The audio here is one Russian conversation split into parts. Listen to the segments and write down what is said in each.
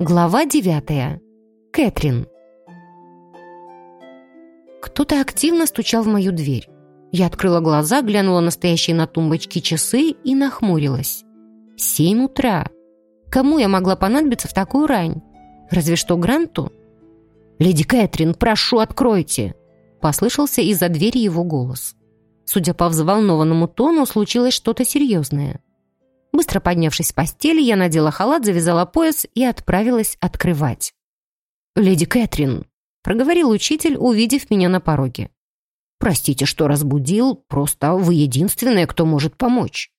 Глава девятая. Кэтрин. Кто-то активно стучал в мою дверь. Я открыла глаза, глянула на стоящие на тумбочке часы и нахмурилась. Семь утра. Кому я могла понадобиться в такую рань? Разве что Гранту? «Леди Кэтрин, прошу, откройте!» Послышался из-за двери его голос. Судя по взволнованному тону, случилось что-то серьезное. Быстро поднявшись с постели, я надела халат, завязала пояс и отправилась открывать. «Леди Кэтрин», — проговорил учитель, увидев меня на пороге. «Простите, что разбудил, просто вы единственная, кто может помочь».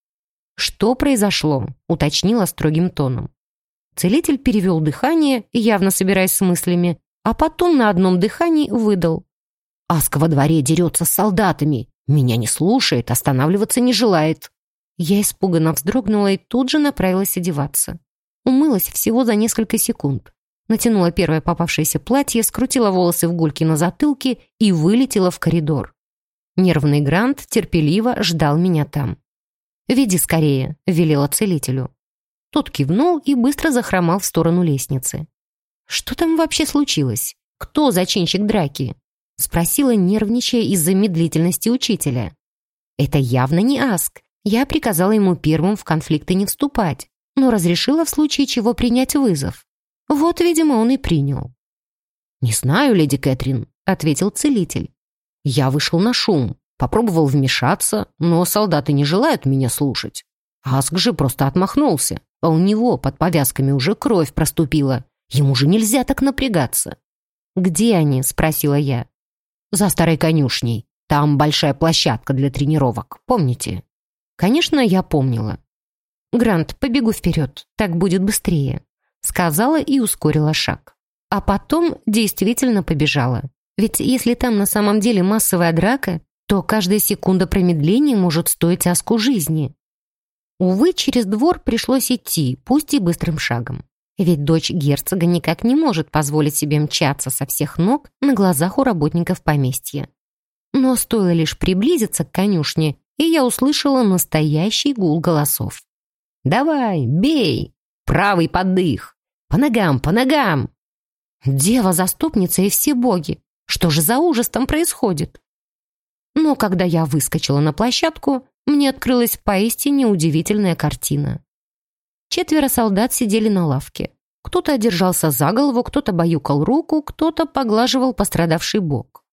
«Что произошло?» — уточнила строгим тоном. Целитель перевел дыхание, явно собираясь с мыслями, а потом на одном дыхании выдал. «Аска во дворе дерется с солдатами. Меня не слушает, останавливаться не желает». Я испуганно вздрогнула и тут же направилась одеваться. Умылась всего за несколько секунд. Натянула первое попавшееся платье, скрутила волосы в гульки на затылке и вылетела в коридор. Нервный Грант терпеливо ждал меня там. «Веди скорее», — велела целителю. Тот кивнул и быстро захромал в сторону лестницы. «Что там вообще случилось? Кто зачинщик драки?» — спросила, нервничая из-за медлительности учителя. «Это явно не Аск. Я приказала ему первым в конфликты не вступать, но разрешила в случае чего принять вызов. Вот, видимо, он и принял. «Не знаю, леди Кэтрин», — ответил целитель. «Я вышел на шум, попробовал вмешаться, но солдаты не желают меня слушать. Аск же просто отмахнулся, а у него под повязками уже кровь проступила. Ему же нельзя так напрягаться». «Где они?» — спросила я. «За старой конюшней. Там большая площадка для тренировок, помните?» Конечно, я помнила. «Грант, побегу вперед, так будет быстрее», сказала и ускорила шаг. А потом действительно побежала. Ведь если там на самом деле массовая драка, то каждая секунда промедления может стоить Аску жизни. Увы, через двор пришлось идти, пусть и быстрым шагом. Ведь дочь герцога никак не может позволить себе мчаться со всех ног на глазах у работников поместья. Но стоило лишь приблизиться к конюшне, и я услышала настоящий гул голосов. «Давай, бей! Правый поддых! По ногам, по ногам!» «Дева-заступница и все боги! Что же за ужас там происходит?» Но когда я выскочила на площадку, мне открылась поистине удивительная картина. Четверо солдат сидели на лавке. Кто-то держался за голову, кто-то баюкал руку, кто-то поглаживал пострадавший бок.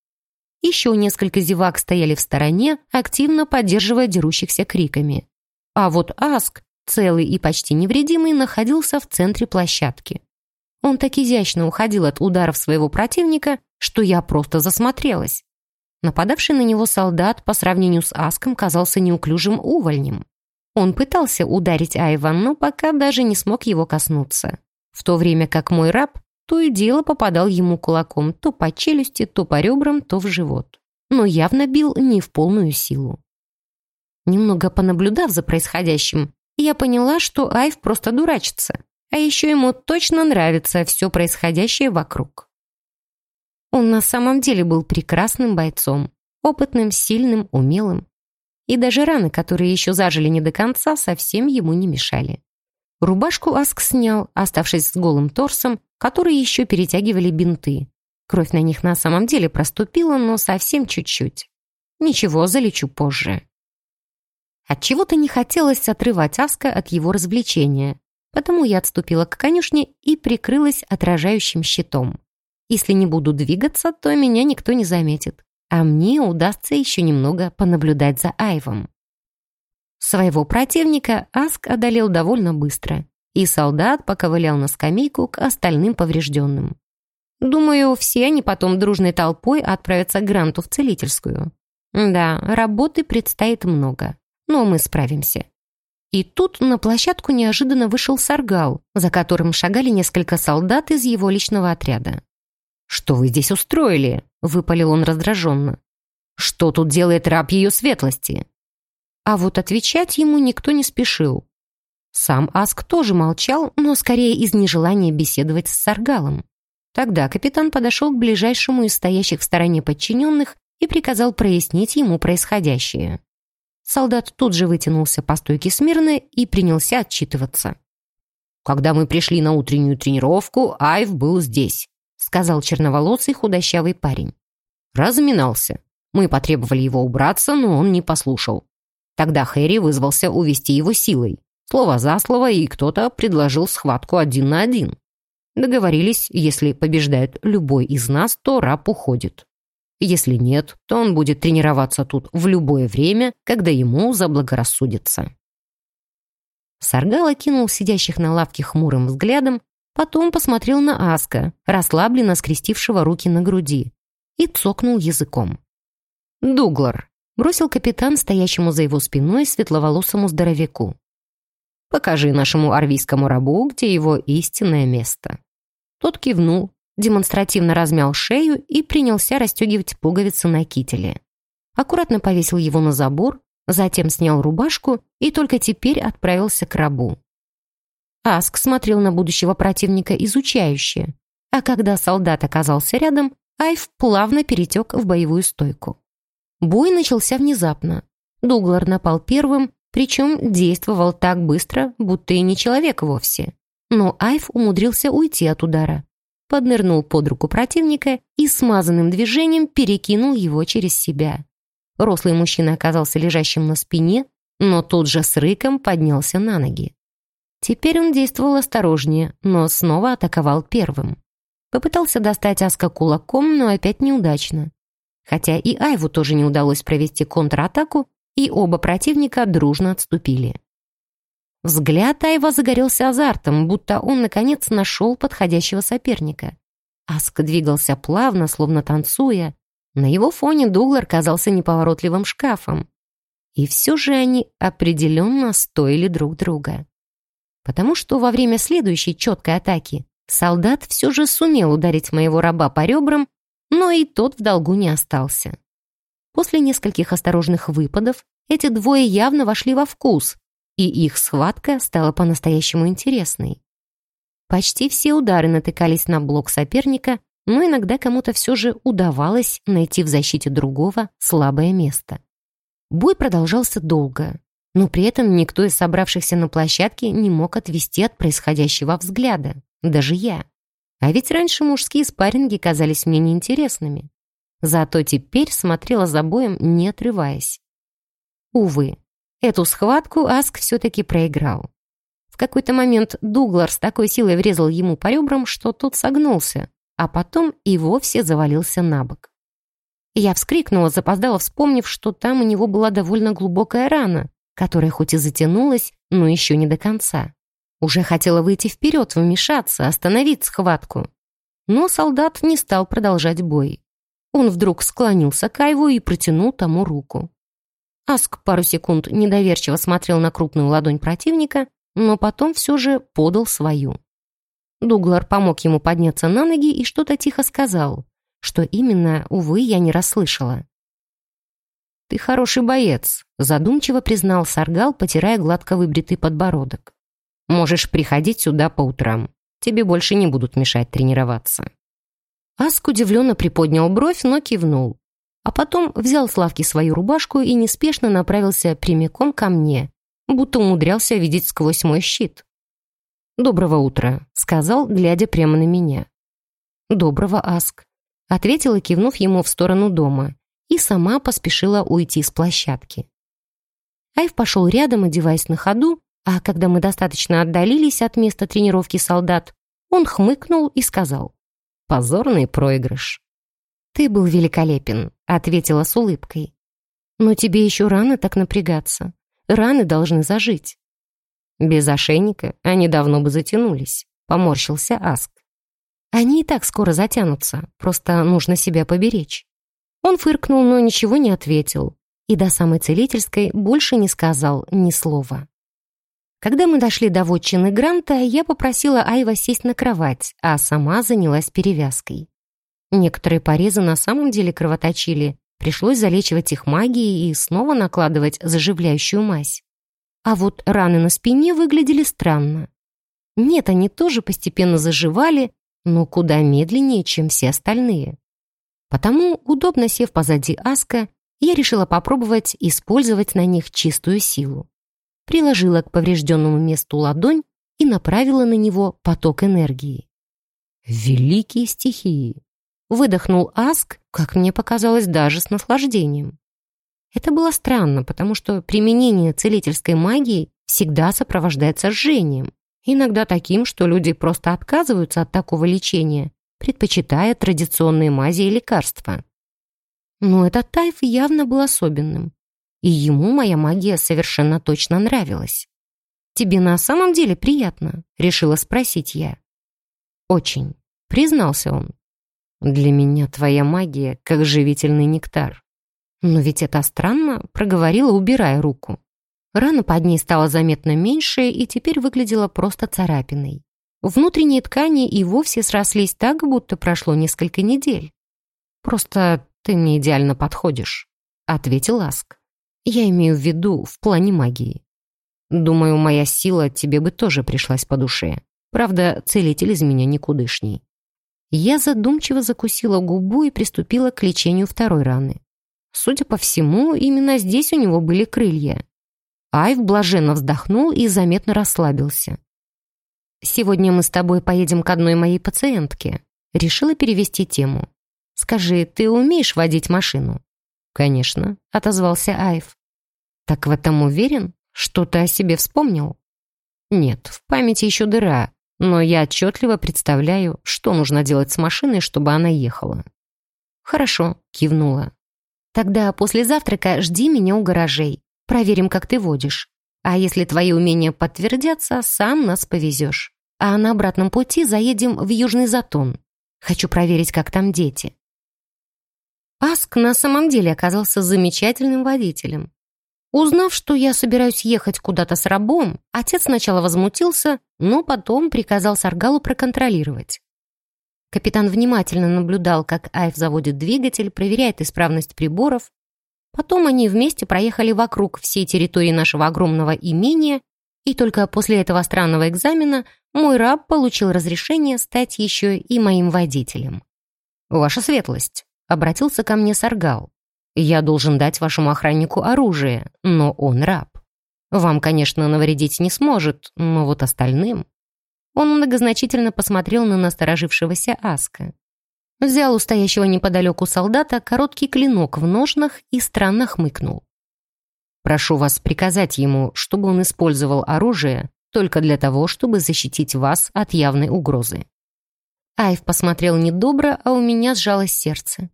Еще несколько зевак стояли в стороне, активно поддерживая дерущихся криками. А вот Аск, целый и почти невредимый, находился в центре площадки. Он так изящно уходил от ударов своего противника, что я просто засмотрелась. Нападавший на него солдат по сравнению с Аском казался неуклюжим увольнем. Он пытался ударить Айва, но пока даже не смог его коснуться. В то время как мой раб то и дело попадал ему кулаком то по челюсти, то по ребрам, то в живот. Но явно бил не в полную силу. Немного понаблюдав за происходящим, я поняла, что Айв просто дурачится, а еще ему точно нравится все происходящее вокруг. Он на самом деле был прекрасным бойцом, опытным, сильным, умелым. И даже раны, которые еще зажили не до конца, совсем ему не мешали. Рубашку Аск снял, оставшись с голым торсом, который еще перетягивали бинты. Кровь на них на самом деле проступила, но совсем чуть-чуть. Ничего, залечу позже. Отчего-то не хотелось отрывать Аска от его развлечения, потому я отступила к конюшне и прикрылась отражающим щитом. Если не буду двигаться, то меня никто не заметит, а мне удастся еще немного понаблюдать за Айвом. Своего противника Аск одолел довольно быстро, и солдат поковылял на скамейку к остальным поврежденным. Думаю, все они потом дружной толпой отправятся к Гранту в целительскую. Да, работы предстоит много, но мы справимся. И тут на площадку неожиданно вышел Саргал, за которым шагали несколько солдат из его личного отряда. «Что вы здесь устроили?» — выпалил он раздраженно. «Что тут делает раб ее светлости?» А вот отвечать ему никто не спешил. Сам Аск тоже молчал, но скорее из нежелания беседовать с Саргалом. Тогда капитан подошел к ближайшему из стоящих в стороне подчиненных и приказал прояснить ему происходящее. Солдат тут же вытянулся по стойке смирно и принялся отчитываться. «Когда мы пришли на утреннюю тренировку, Айв был здесь», сказал черноволосый худощавый парень. Разминался. Мы потребовали его убраться, но он не послушал. Тогда Хэри вызвался увести его силой. Слово за слово, и кто-то предложил схватку один на один. Договорились, если побеждает любой из нас, то раб уходит. Если нет, то он будет тренироваться тут в любое время, когда ему заблагорассудится. Саргал кинул сидящих на лавке хмурым взглядом, потом посмотрел на Аска, расслабленно скрестившего руки на груди, и цокнул языком. «Дуглар», — бросил капитан стоящему за его спиной светловолосому здоровяку. «Покажи нашему арвийскому рабу, где его истинное место». Тот кивнул, демонстративно размял шею и принялся расстегивать пуговицы на кителе. Аккуратно повесил его на забор, затем снял рубашку и только теперь отправился к рабу. Аск смотрел на будущего противника изучающе, а когда солдат оказался рядом, Айв плавно перетек в боевую стойку. Бой начался внезапно. Дуглар напал первым, причем действовал так быстро, будто и не человек вовсе. Но Айв умудрился уйти от удара. Поднырнул под руку противника и смазанным движением перекинул его через себя. Рослый мужчина оказался лежащим на спине, но тут же с рыком поднялся на ноги. Теперь он действовал осторожнее, но снова атаковал первым. Попытался достать Аска кулаком, но опять неудачно. Хотя и Айву тоже не удалось провести контратаку, и оба противника дружно отступили. Взгляд Айва загорелся азартом, будто он, наконец, нашел подходящего соперника. Аск двигался плавно, словно танцуя. На его фоне Дуглар казался неповоротливым шкафом. И все же они определенно стоили друг друга. Потому что во время следующей четкой атаки Солдат все же сумел ударить моего раба по ребрам, но и тот в долгу не остался. После нескольких осторожных выпадов эти двое явно вошли во вкус, и их схватка стала по-настоящему интересной. Почти все удары натыкались на блок соперника, но иногда кому-то все же удавалось найти в защите другого слабое место. Бой продолжался долго, но при этом никто из собравшихся на площадке не мог отвести от происходящего взгляда. Даже я. А ведь раньше мужские спарринги казались мне неинтересными. Зато теперь смотрела за боем, не отрываясь. Увы, эту схватку Аск все-таки проиграл. В какой-то момент Дуглар с такой силой врезал ему по ребрам, что тот согнулся, а потом и вовсе завалился на бок. Я вскрикнула, запоздала, вспомнив, что там у него была довольно глубокая рана, которая хоть и затянулась, но еще не до конца. Уже хотела выйти вперед, вмешаться, остановить схватку. Но солдат не стал продолжать бой. Он вдруг склонился к Айву и протянул тому руку. Аск пару секунд недоверчиво смотрел на крупную ладонь противника, но потом все же подал свою. Дуглар помог ему подняться на ноги и что-то тихо сказал. Что именно, увы, я не расслышала. «Ты хороший боец», — задумчиво признал Саргал, потирая гладко выбритый подбородок. Можешь приходить сюда по утрам. Тебе больше не будут мешать тренироваться». Аск удивленно приподнял бровь, но кивнул. А потом взял с лавки свою рубашку и неспешно направился прямиком ко мне, будто умудрялся видеть сквозь мой щит. «Доброго утра», — сказал, глядя прямо на меня. «Доброго, Аск», — ответила, кивнув ему в сторону дома, и сама поспешила уйти с площадки. Айв пошел рядом, одеваясь на ходу, а когда мы достаточно отдалились от места тренировки солдат, он хмыкнул и сказал «Позорный проигрыш». «Ты был великолепен», — ответила с улыбкой. «Но тебе еще рано так напрягаться. Раны должны зажить». «Без ошейника они давно бы затянулись», — поморщился Аск. «Они и так скоро затянутся, просто нужно себя поберечь». Он фыркнул, но ничего не ответил, и до самой целительской больше не сказал ни слова. Когда мы дошли до вотчины Гранта, я попросила Айва сесть на кровать, а сама занялась перевязкой. Некоторые порезы на самом деле кровоточили, пришлось залечивать их магией и снова накладывать заживляющую мазь. А вот раны на спине выглядели странно. Нет, они тоже постепенно заживали, но куда медленнее, чем все остальные. Потому, удобно сев позади Аска, я решила попробовать использовать на них чистую силу. Приложила к поврежденному месту ладонь и направила на него поток энергии. «Великие стихии!» Выдохнул Аск, как мне показалось, даже с наслаждением. Это было странно, потому что применение целительской магии всегда сопровождается жжением, иногда таким, что люди просто отказываются от такого лечения, предпочитая традиционные мази и лекарства. Но этот Тайф явно был особенным, и ему моя магия совершенно точно нравилась. «Тебе на самом деле приятно?» — решила спросить я. «Очень», — признался он. «Для меня твоя магия как живительный нектар». «Но ведь это странно», — проговорила, убирая руку. Рана под ней стала заметно меньше и теперь выглядела просто царапиной. Внутренние ткани и вовсе срослись так, будто прошло несколько недель. «Просто ты мне идеально подходишь», — ответил Аск. «Я имею в виду в плане магии. Думаю, моя сила тебе бы тоже пришлась по душе. Правда, целитель из меня никудышний». Я задумчиво закусила губу и приступила к лечению второй раны. Судя по всему, именно здесь у него были крылья. Айв блаженно вздохнул и заметно расслабился. «Сегодня мы с тобой поедем к одной моей пациентке». Решила перевести тему. «Скажи, ты умеешь водить машину?» «Конечно», — отозвался Айв. «Так в этом уверен? Что ты о себе вспомнил?» «Нет, в памяти еще дыра, но я отчетливо представляю, что нужно делать с машиной, чтобы она ехала». «Хорошо», — кивнула. «Тогда после завтрака жди меня у гаражей. Проверим, как ты водишь. А если твои умения подтвердятся, сам нас повезешь. А на обратном пути заедем в Южный Затон. Хочу проверить, как там дети». Аск на самом деле оказался замечательным водителем. Узнав, что я собираюсь ехать куда-то с рабом, отец сначала возмутился, но потом приказал Саргалу проконтролировать. Капитан внимательно наблюдал, как Айв заводит двигатель, проверяет исправность приборов, Потом они вместе проехали вокруг всей территории нашего огромного имения, и только после этого странного экзамена мой раб получил разрешение стать еще и моим водителем. «Ваша светлость», — обратился ко мне Саргал, «я должен дать вашему охраннику оружие, но он раб. Вам, конечно, навредить не сможет, но вот остальным...» Он многозначительно посмотрел на насторожившегося Аска. Взял у стоящего неподалеку солдата короткий клинок в ножнах и странно хмыкнул. «Прошу вас приказать ему, чтобы он использовал оружие только для того, чтобы защитить вас от явной угрозы». Айв посмотрел недобро, а у меня сжалось сердце.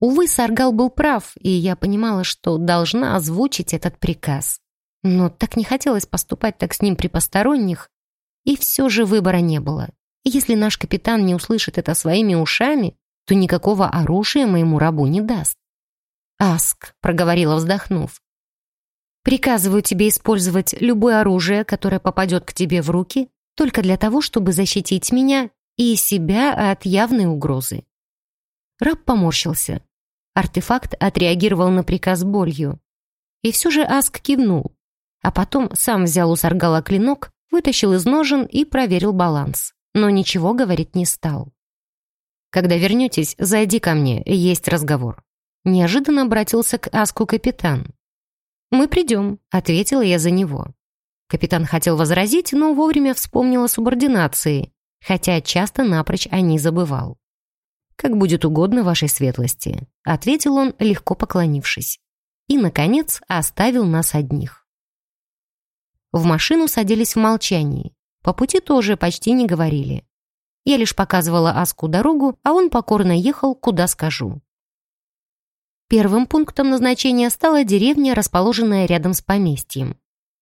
Увы, Саргал был прав, и я понимала, что должна озвучить этот приказ. Но так не хотелось поступать так с ним при посторонних, и все же выбора не было. Если наш капитан не услышит это своими ушами, то никакого оружия моему рабу не даст. «Аск», — проговорила, вздохнув, «приказываю тебе использовать любое оружие, которое попадет к тебе в руки, только для того, чтобы защитить меня и себя от явной угрозы». Раб поморщился. Артефакт отреагировал на приказ болью. И все же Аск кивнул, а потом сам взял у Саргала клинок, вытащил из ножен и проверил баланс но ничего говорить не стал. «Когда вернетесь, зайди ко мне, есть разговор». Неожиданно обратился к Аску капитан. «Мы придем», — ответила я за него. Капитан хотел возразить, но вовремя вспомнил о субординации, хотя часто напрочь о ней забывал. «Как будет угодно вашей светлости», — ответил он, легко поклонившись. И, наконец, оставил нас одних. В машину садились в молчании. По пути тоже почти не говорили. Я лишь показывала Аску дорогу, а он покорно ехал, куда скажу. Первым пунктом назначения стала деревня, расположенная рядом с поместьем.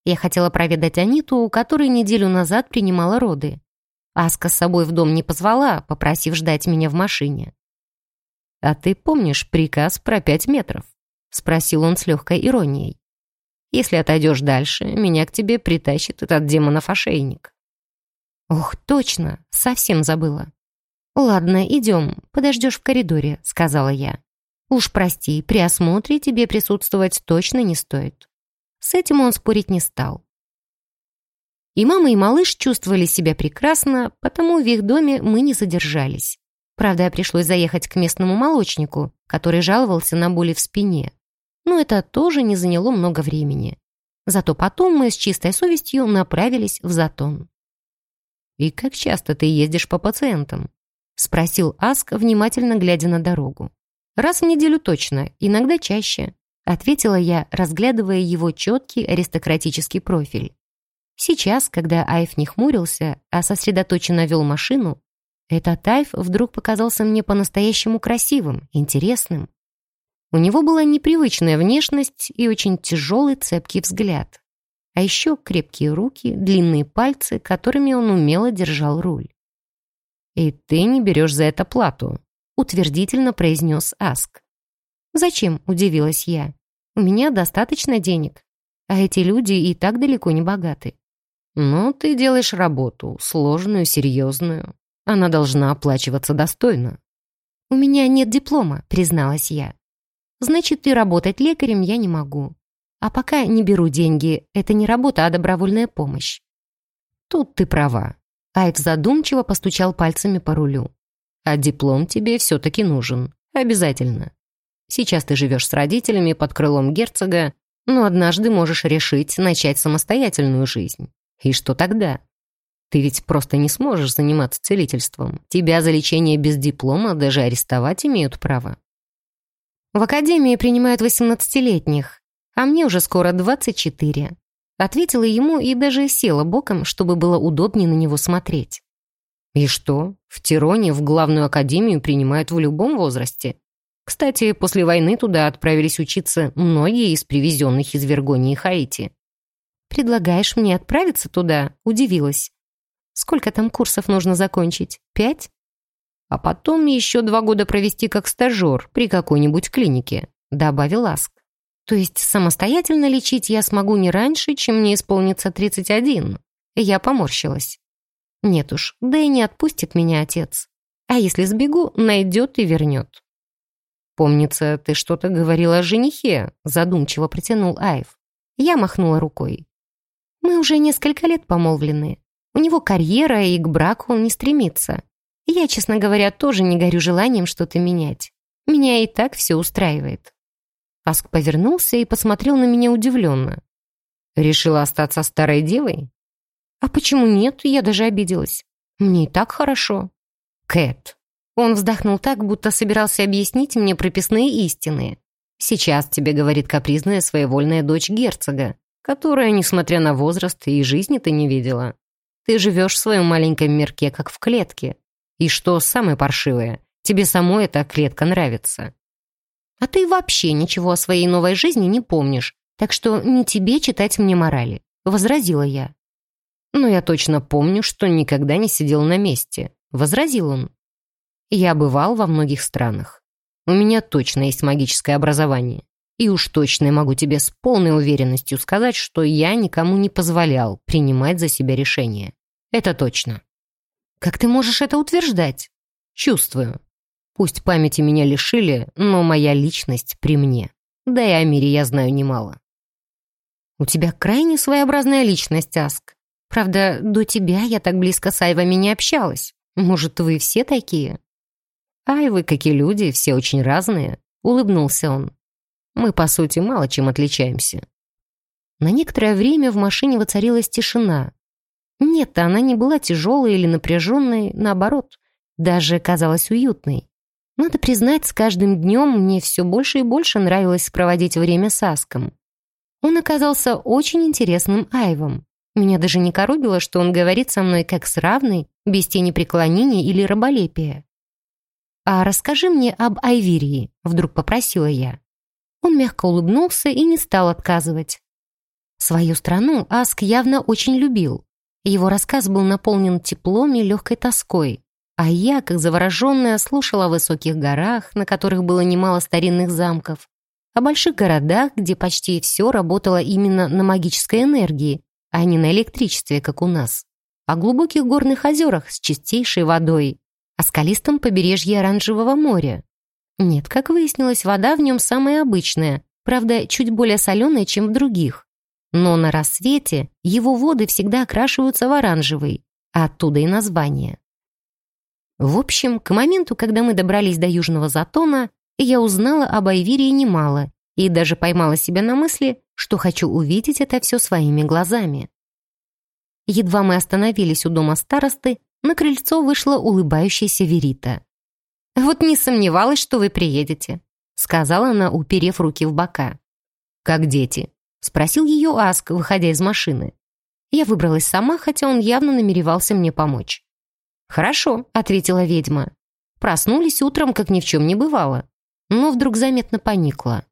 Я хотела проведать Аниту, у которой неделю назад принимала роды. Аска с собой в дом не позвала, попросив ждать меня в машине. «А ты помнишь приказ про пять метров?» — спросил он с легкой иронией. «Если отойдешь дальше, меня к тебе притащит этот демонов ошейник». «Ох, точно, совсем забыла». «Ладно, идем, подождешь в коридоре», — сказала я. «Уж прости, при осмотре тебе присутствовать точно не стоит». С этим он спорить не стал. И мама, и малыш чувствовали себя прекрасно, потому в их доме мы не задержались. Правда, пришлось заехать к местному молочнику, который жаловался на боли в спине. Но это тоже не заняло много времени. Зато потом мы с чистой совестью направились в Затон. «И как часто ты ездишь по пациентам?» — спросил Аск, внимательно глядя на дорогу. «Раз в неделю точно, иногда чаще», — ответила я, разглядывая его четкий аристократический профиль. Сейчас, когда Айф не хмурился, а сосредоточенно вел машину, этот Айф вдруг показался мне по-настоящему красивым, интересным. У него была непривычная внешность и очень тяжелый цепкий взгляд. А еще крепкие руки, длинные пальцы, которыми он умело держал руль. «И ты не берешь за это плату», — утвердительно произнес Аск. «Зачем?» — удивилась я. «У меня достаточно денег, а эти люди и так далеко не богаты». «Но ты делаешь работу, сложную, серьезную. Она должна оплачиваться достойно». «У меня нет диплома», — призналась я. «Значит, и работать лекарем я не могу. А пока не беру деньги, это не работа, а добровольная помощь». «Тут ты права». Айв задумчиво постучал пальцами по рулю. «А диплом тебе все-таки нужен. Обязательно. Сейчас ты живешь с родителями под крылом герцога, но однажды можешь решить начать самостоятельную жизнь. И что тогда? Ты ведь просто не сможешь заниматься целительством. Тебя за лечение без диплома даже арестовать имеют право. В академии принимают 18-летних, а мне уже скоро 24. Ответила ему и даже села боком, чтобы было удобнее на него смотреть. И что? В Тироне в главную академию принимают в любом возрасте. Кстати, после войны туда отправились учиться многие из привезенных из Вергонии и Хаити. «Предлагаешь мне отправиться туда?» – удивилась. Сколько там курсов нужно закончить? Пять? А потом еще два года провести как стажер при какой-нибудь клинике», — добавил Аск. «То есть самостоятельно лечить я смогу не раньше, чем мне исполнится 31?» Я поморщилась. «Нет уж, да и не отпустит меня отец. А если сбегу, найдет и вернет». «Помнится, ты что-то говорила о женихе», — задумчиво протянул Айв. Я махнула рукой. «Мы уже несколько лет помолвлены. У него карьера, и к браку он не стремится. Я, честно говоря, тоже не горю желанием что-то менять. Меня и так все устраивает». Аск повернулся и посмотрел на меня удивленно. «Решила остаться старой девой?» «А почему нет? Я даже обиделась. Мне и так хорошо». «Кэт». Он вздохнул так, будто собирался объяснить мне прописные истины. «Сейчас тебе говорит капризная своевольная дочь герцога, которая, несмотря на возраст, и жизни-то не видела. Ты живешь в своем маленьком мирке, как в клетке. И что самое паршивое, тебе самой эта клетка нравится. А ты вообще ничего о своей новой жизни не помнишь, так что не тебе читать мне морали», — возразила я. «Но я точно помню, что никогда не сидел на месте», — возразил он. «Я бывал во многих странах. У меня точно есть магическое образование. И уж точно могу тебе с полной уверенностью сказать, что я никому не позволял принимать за себя решения. Это точно. Как ты можешь это утверждать? Чувствую. Пусть памяти меня лишили, но моя личность при мне. Да и о мире я знаю немало. У тебя крайне своеобразная личность, Аск. Правда, до тебя я так близко с Айвами не общалась. Может, вы все такие? Айвы, как и люди, все очень разные, улыбнулся он. Мы, по сути, мало чем отличаемся. На некоторое время в машине воцарилась тишина. Нет, она не была тяжелой или напряженной, наоборот, даже казалась уютной. Надо признать, с каждым днем мне все больше и больше нравилось проводить время с Аском. Он оказался очень интересным айвом. Меня даже не коробило, что он говорит со мной как с равной, без тени преклонения или раболепия. «А расскажи мне об Айвирии», — вдруг попросила я. Он мягко улыбнулся и не стал отказывать. Свою страну Аск явно очень любил. Его рассказ был наполнен теплом и легкой тоской, а я, как завороженная, слушала о высоких горах, на которых было немало старинных замков, о больших городах, где почти все работало именно на магической энергии, а не на электричестве, как у нас, о глубоких горных озерах с чистейшей водой, о скалистом побережье Оранжевого моря, нет, как выяснилось, вода в нем самая обычная, правда, чуть более соленая, чем в других. Но на рассвете его воды всегда окрашиваются в оранжевый, а оттуда и название. В общем, к моменту, когда мы добрались до Южного Затона, я узнала об Айвирии немало и даже поймала себя на мысли, что хочу увидеть это все своими глазами. Едва мы остановились у дома старосты, на крыльцо вышла улыбающаяся Верита. «Вот не сомневалась, что вы приедете», — сказала она, уперев руки в бока. «Как дети?» — спросил ее Аск, выходя из машины. Я выбралась сама, хотя он явно намеревался мне помочь. «Хорошо», — ответила ведьма. Проснулись утром, как ни в чем не бывало. Но вдруг заметно поникла.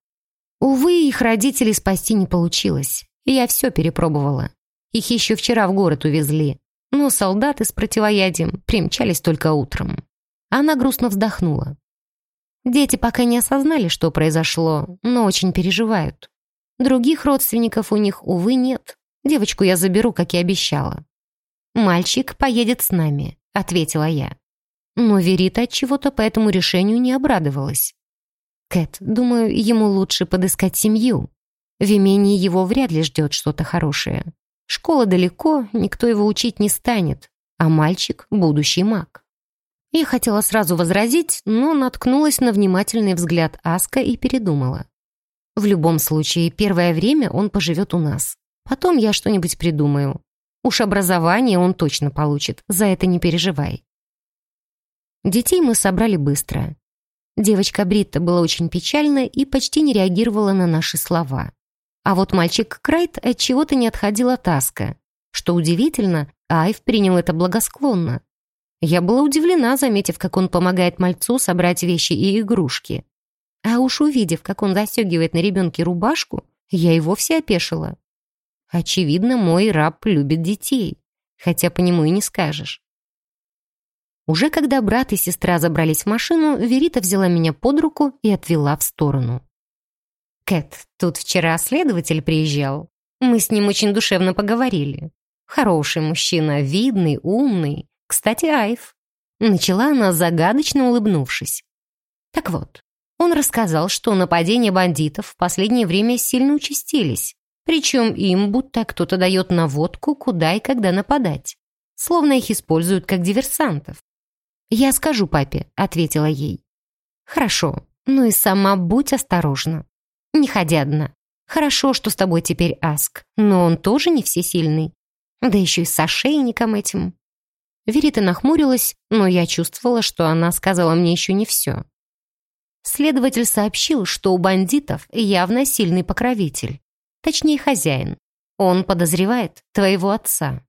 Увы, их родителей спасти не получилось. Я все перепробовала. Их еще вчера в город увезли. Но солдаты с противоядием примчались только утром. Она грустно вздохнула. Дети пока не осознали, что произошло, но очень переживают. Других родственников у них, увы, нет. Девочку я заберу, как и обещала. «Мальчик поедет с нами», — ответила я. Но Верита от чего-то по этому решению не обрадовалась. «Кэт, думаю, ему лучше подыскать семью. В имении его вряд ли ждет что-то хорошее. Школа далеко, никто его учить не станет, а мальчик — будущий маг». Я хотела сразу возразить, но наткнулась на внимательный взгляд Аска и передумала. В любом случае, первое время он поживет у нас. Потом я что-нибудь придумаю. Уж образование он точно получит, за это не переживай. Детей мы собрали быстро. Девочка Бритта была очень печальна и почти не реагировала на наши слова. А вот мальчик Крайт от чего-то не отходил от Аска. Что удивительно, Айв принял это благосклонно. Я была удивлена, заметив, как он помогает мальцу собрать вещи и игрушки. А уж увидев, как он застегивает на ребенке рубашку, я и вовсе опешила. Очевидно, мой раб любит детей, хотя по нему и не скажешь. Уже когда брат и сестра забрались в машину, Верита взяла меня под руку и отвела в сторону. «Кэт, тут вчера следователь приезжал. Мы с ним очень душевно поговорили. Хороший мужчина, видный, умный. Кстати, Айв». Начала она, загадочно улыбнувшись. Так вот, он рассказал, что нападения бандитов в последнее время сильно участились. Причем им будто кто-то дает наводку, куда и когда нападать. Словно их используют как диверсантов. «Я скажу папе», — ответила ей. «Хорошо, ну и сама будь осторожна. Не ходи одна. Хорошо, что с тобой теперь Аск, но он тоже не всесильный. Да еще и с ошейником этим». Верита нахмурилась, но я чувствовала, что она сказала мне еще не все. Следователь сообщил, что у бандитов явно сильный покровитель. Точнее, хозяин. Он подозревает твоего отца.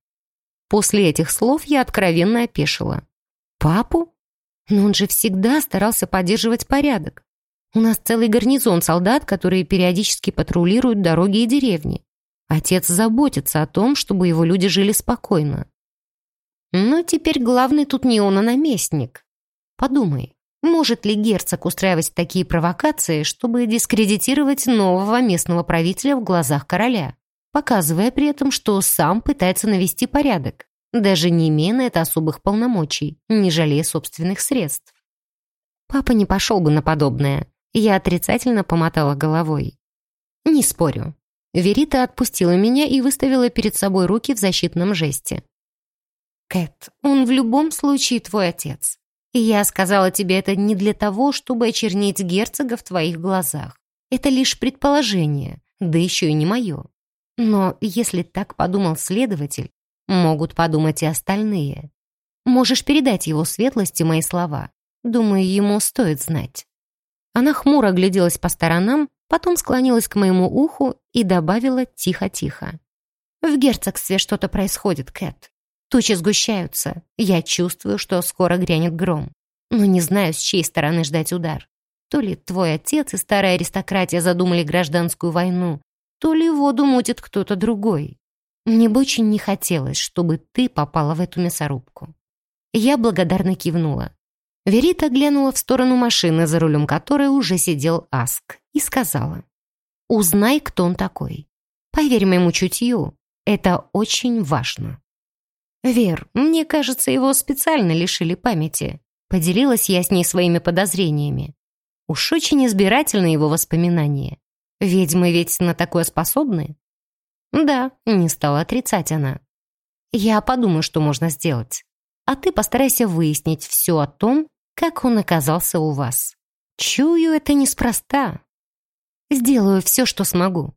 После этих слов я откровенно опешила. Папу? Но он же всегда старался поддерживать порядок. У нас целый гарнизон солдат, которые периодически патрулируют дороги и деревни. Отец заботится о том, чтобы его люди жили спокойно. Но теперь главный тут не он, а наместник. Подумай, может ли герцог устраивать такие провокации, чтобы дискредитировать нового местного правителя в глазах короля, показывая при этом, что сам пытается навести порядок, даже не имея это особых полномочий, не жалея собственных средств? Папа не пошел бы на подобное. Я отрицательно помотала головой. Не спорю. Верита отпустила меня и выставила перед собой руки в защитном жесте. «Кэт, он в любом случае твой отец. И я сказала тебе это не для того, чтобы очернить герцога в твоих глазах. Это лишь предположение, да еще и не мое. Но если так подумал следователь, могут подумать и остальные. Можешь передать его светлости мои слова. Думаю, ему стоит знать». Она хмуро огляделась по сторонам, потом склонилась к моему уху и добавила тихо-тихо. «В герцогстве что-то происходит, Кэт. Тучи сгущаются. Я чувствую, что скоро грянет гром. Но не знаю, с чьей стороны ждать удар. То ли твой отец и старая аристократия задумали гражданскую войну, то ли воду мутит кто-то другой. Мне бы очень не хотелось, чтобы ты попала в эту мясорубку». Я благодарно кивнула. Верита глянула в сторону машины, за рулем которой уже сидел Аск, и сказала, «Узнай, кто он такой. Поверь моему чутью, это очень важно». «Вер, мне кажется, его специально лишили памяти». Поделилась я с ней своими подозрениями. Уж очень избирательны его воспоминания. Ведьмы ведь на такое способны? Да, не стала отрицать она. Я подумаю, что можно сделать. а ты постарайся выяснить все о том, как он оказался у вас. Чую, это неспроста. Сделаю все, что смогу.